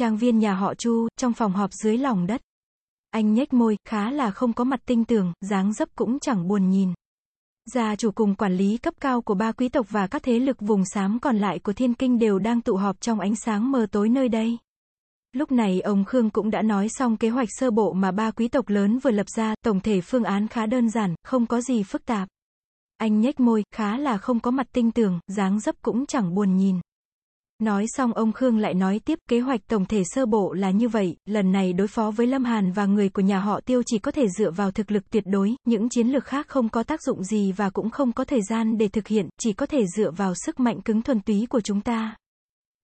trang viên nhà họ Chu, trong phòng họp dưới lòng đất. Anh nhếch môi, khá là không có mặt tinh tường, dáng dấp cũng chẳng buồn nhìn. Gia chủ cùng quản lý cấp cao của ba quý tộc và các thế lực vùng xám còn lại của thiên kinh đều đang tụ họp trong ánh sáng mờ tối nơi đây. Lúc này ông Khương cũng đã nói xong kế hoạch sơ bộ mà ba quý tộc lớn vừa lập ra, tổng thể phương án khá đơn giản, không có gì phức tạp. Anh nhếch môi, khá là không có mặt tinh tường, dáng dấp cũng chẳng buồn nhìn. Nói xong ông Khương lại nói tiếp, kế hoạch tổng thể sơ bộ là như vậy, lần này đối phó với Lâm Hàn và người của nhà họ Tiêu chỉ có thể dựa vào thực lực tuyệt đối, những chiến lược khác không có tác dụng gì và cũng không có thời gian để thực hiện, chỉ có thể dựa vào sức mạnh cứng thuần túy của chúng ta.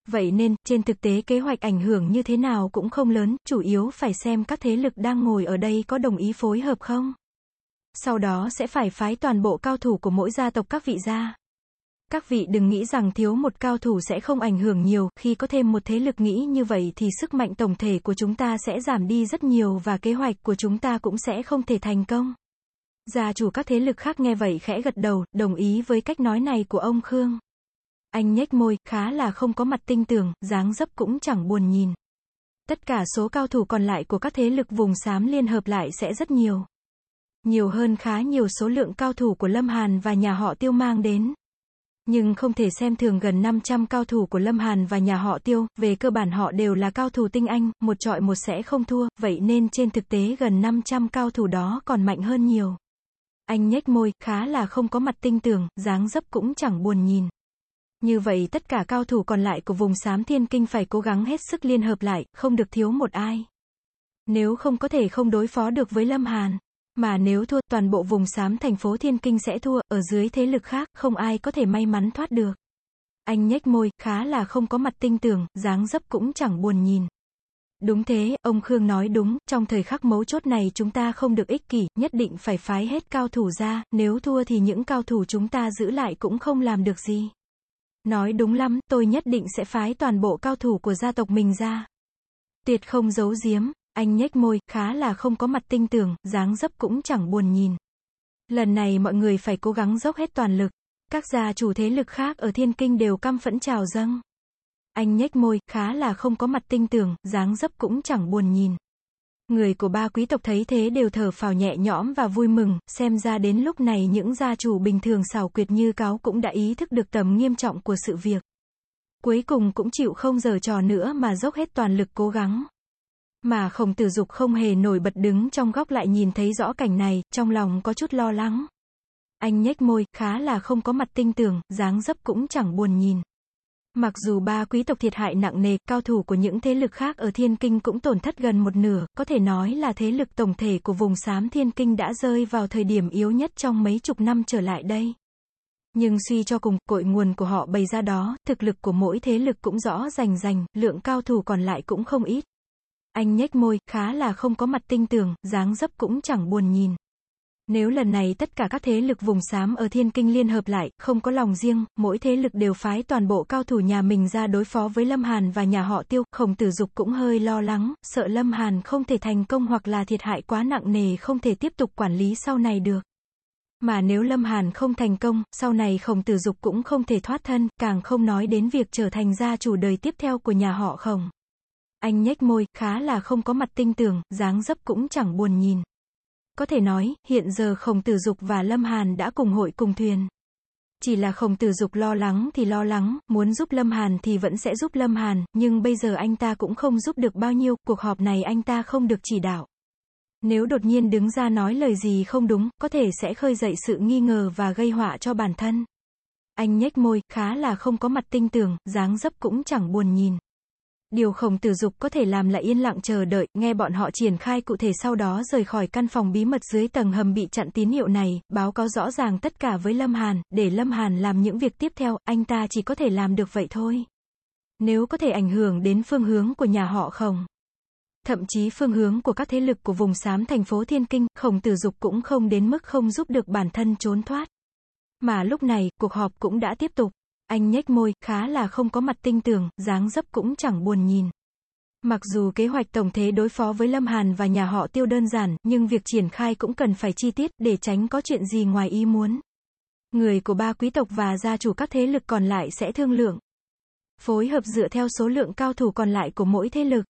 Vậy nên, trên thực tế kế hoạch ảnh hưởng như thế nào cũng không lớn, chủ yếu phải xem các thế lực đang ngồi ở đây có đồng ý phối hợp không. Sau đó sẽ phải phái toàn bộ cao thủ của mỗi gia tộc các vị gia. Các vị đừng nghĩ rằng thiếu một cao thủ sẽ không ảnh hưởng nhiều, khi có thêm một thế lực nghĩ như vậy thì sức mạnh tổng thể của chúng ta sẽ giảm đi rất nhiều và kế hoạch của chúng ta cũng sẽ không thể thành công. Gia chủ các thế lực khác nghe vậy khẽ gật đầu, đồng ý với cách nói này của ông Khương. Anh nhếch môi, khá là không có mặt tinh tường, dáng dấp cũng chẳng buồn nhìn. Tất cả số cao thủ còn lại của các thế lực vùng xám liên hợp lại sẽ rất nhiều. Nhiều hơn khá nhiều số lượng cao thủ của Lâm Hàn và nhà họ tiêu mang đến. Nhưng không thể xem thường gần 500 cao thủ của Lâm Hàn và nhà họ Tiêu, về cơ bản họ đều là cao thủ tinh anh, một trọi một sẽ không thua, vậy nên trên thực tế gần 500 cao thủ đó còn mạnh hơn nhiều. Anh nhếch môi, khá là không có mặt tinh tường, dáng dấp cũng chẳng buồn nhìn. Như vậy tất cả cao thủ còn lại của vùng xám thiên kinh phải cố gắng hết sức liên hợp lại, không được thiếu một ai. Nếu không có thể không đối phó được với Lâm Hàn. Mà nếu thua, toàn bộ vùng xám thành phố Thiên Kinh sẽ thua, ở dưới thế lực khác, không ai có thể may mắn thoát được. Anh nhếch môi, khá là không có mặt tinh tường, dáng dấp cũng chẳng buồn nhìn. Đúng thế, ông Khương nói đúng, trong thời khắc mấu chốt này chúng ta không được ích kỷ, nhất định phải phái hết cao thủ ra, nếu thua thì những cao thủ chúng ta giữ lại cũng không làm được gì. Nói đúng lắm, tôi nhất định sẽ phái toàn bộ cao thủ của gia tộc mình ra. Tuyệt không giấu giếm, anh nhếch môi, khá là không có mặt tinh tường, dáng dấp cũng chẳng buồn nhìn. Lần này mọi người phải cố gắng dốc hết toàn lực. Các gia chủ thế lực khác ở thiên kinh đều căm phẫn trào dâng. Anh nhếch môi, khá là không có mặt tinh tường, dáng dấp cũng chẳng buồn nhìn. Người của ba quý tộc thấy thế đều thở phào nhẹ nhõm và vui mừng, xem ra đến lúc này những gia chủ bình thường xảo quyệt như cáo cũng đã ý thức được tầm nghiêm trọng của sự việc. Cuối cùng cũng chịu không giờ trò nữa mà dốc hết toàn lực cố gắng. Mà khổng tử dục không hề nổi bật đứng trong góc lại nhìn thấy rõ cảnh này, trong lòng có chút lo lắng. Anh nhếch môi, khá là không có mặt tinh tường, dáng dấp cũng chẳng buồn nhìn. Mặc dù ba quý tộc thiệt hại nặng nề, cao thủ của những thế lực khác ở Thiên Kinh cũng tổn thất gần một nửa, có thể nói là thế lực tổng thể của vùng xám Thiên Kinh đã rơi vào thời điểm yếu nhất trong mấy chục năm trở lại đây. Nhưng suy cho cùng, cội nguồn của họ bày ra đó, thực lực của mỗi thế lực cũng rõ rành rành, lượng cao thủ còn lại cũng không ít. Anh nhếch môi, khá là không có mặt tinh tường, dáng dấp cũng chẳng buồn nhìn. Nếu lần này tất cả các thế lực vùng xám ở thiên kinh liên hợp lại, không có lòng riêng, mỗi thế lực đều phái toàn bộ cao thủ nhà mình ra đối phó với Lâm Hàn và nhà họ tiêu, khổng tử dục cũng hơi lo lắng, sợ Lâm Hàn không thể thành công hoặc là thiệt hại quá nặng nề không thể tiếp tục quản lý sau này được. Mà nếu Lâm Hàn không thành công, sau này khổng tử dục cũng không thể thoát thân, càng không nói đến việc trở thành gia chủ đời tiếp theo của nhà họ khổng. Anh nhếch môi, khá là không có mặt tinh tường, dáng dấp cũng chẳng buồn nhìn. Có thể nói, hiện giờ khổng tử dục và Lâm Hàn đã cùng hội cùng thuyền. Chỉ là khổng tử dục lo lắng thì lo lắng, muốn giúp Lâm Hàn thì vẫn sẽ giúp Lâm Hàn, nhưng bây giờ anh ta cũng không giúp được bao nhiêu, cuộc họp này anh ta không được chỉ đạo. Nếu đột nhiên đứng ra nói lời gì không đúng, có thể sẽ khơi dậy sự nghi ngờ và gây họa cho bản thân. Anh nhếch môi, khá là không có mặt tinh tường, dáng dấp cũng chẳng buồn nhìn. Điều khổng tử dục có thể làm là yên lặng chờ đợi, nghe bọn họ triển khai cụ thể sau đó rời khỏi căn phòng bí mật dưới tầng hầm bị chặn tín hiệu này, báo cáo rõ ràng tất cả với Lâm Hàn, để Lâm Hàn làm những việc tiếp theo, anh ta chỉ có thể làm được vậy thôi. Nếu có thể ảnh hưởng đến phương hướng của nhà họ khổng. Thậm chí phương hướng của các thế lực của vùng xám thành phố Thiên Kinh, khổng tử dục cũng không đến mức không giúp được bản thân trốn thoát. Mà lúc này, cuộc họp cũng đã tiếp tục. Anh nhếch môi, khá là không có mặt tinh tường, dáng dấp cũng chẳng buồn nhìn. Mặc dù kế hoạch tổng thế đối phó với Lâm Hàn và nhà họ tiêu đơn giản, nhưng việc triển khai cũng cần phải chi tiết, để tránh có chuyện gì ngoài ý muốn. Người của ba quý tộc và gia chủ các thế lực còn lại sẽ thương lượng. Phối hợp dựa theo số lượng cao thủ còn lại của mỗi thế lực.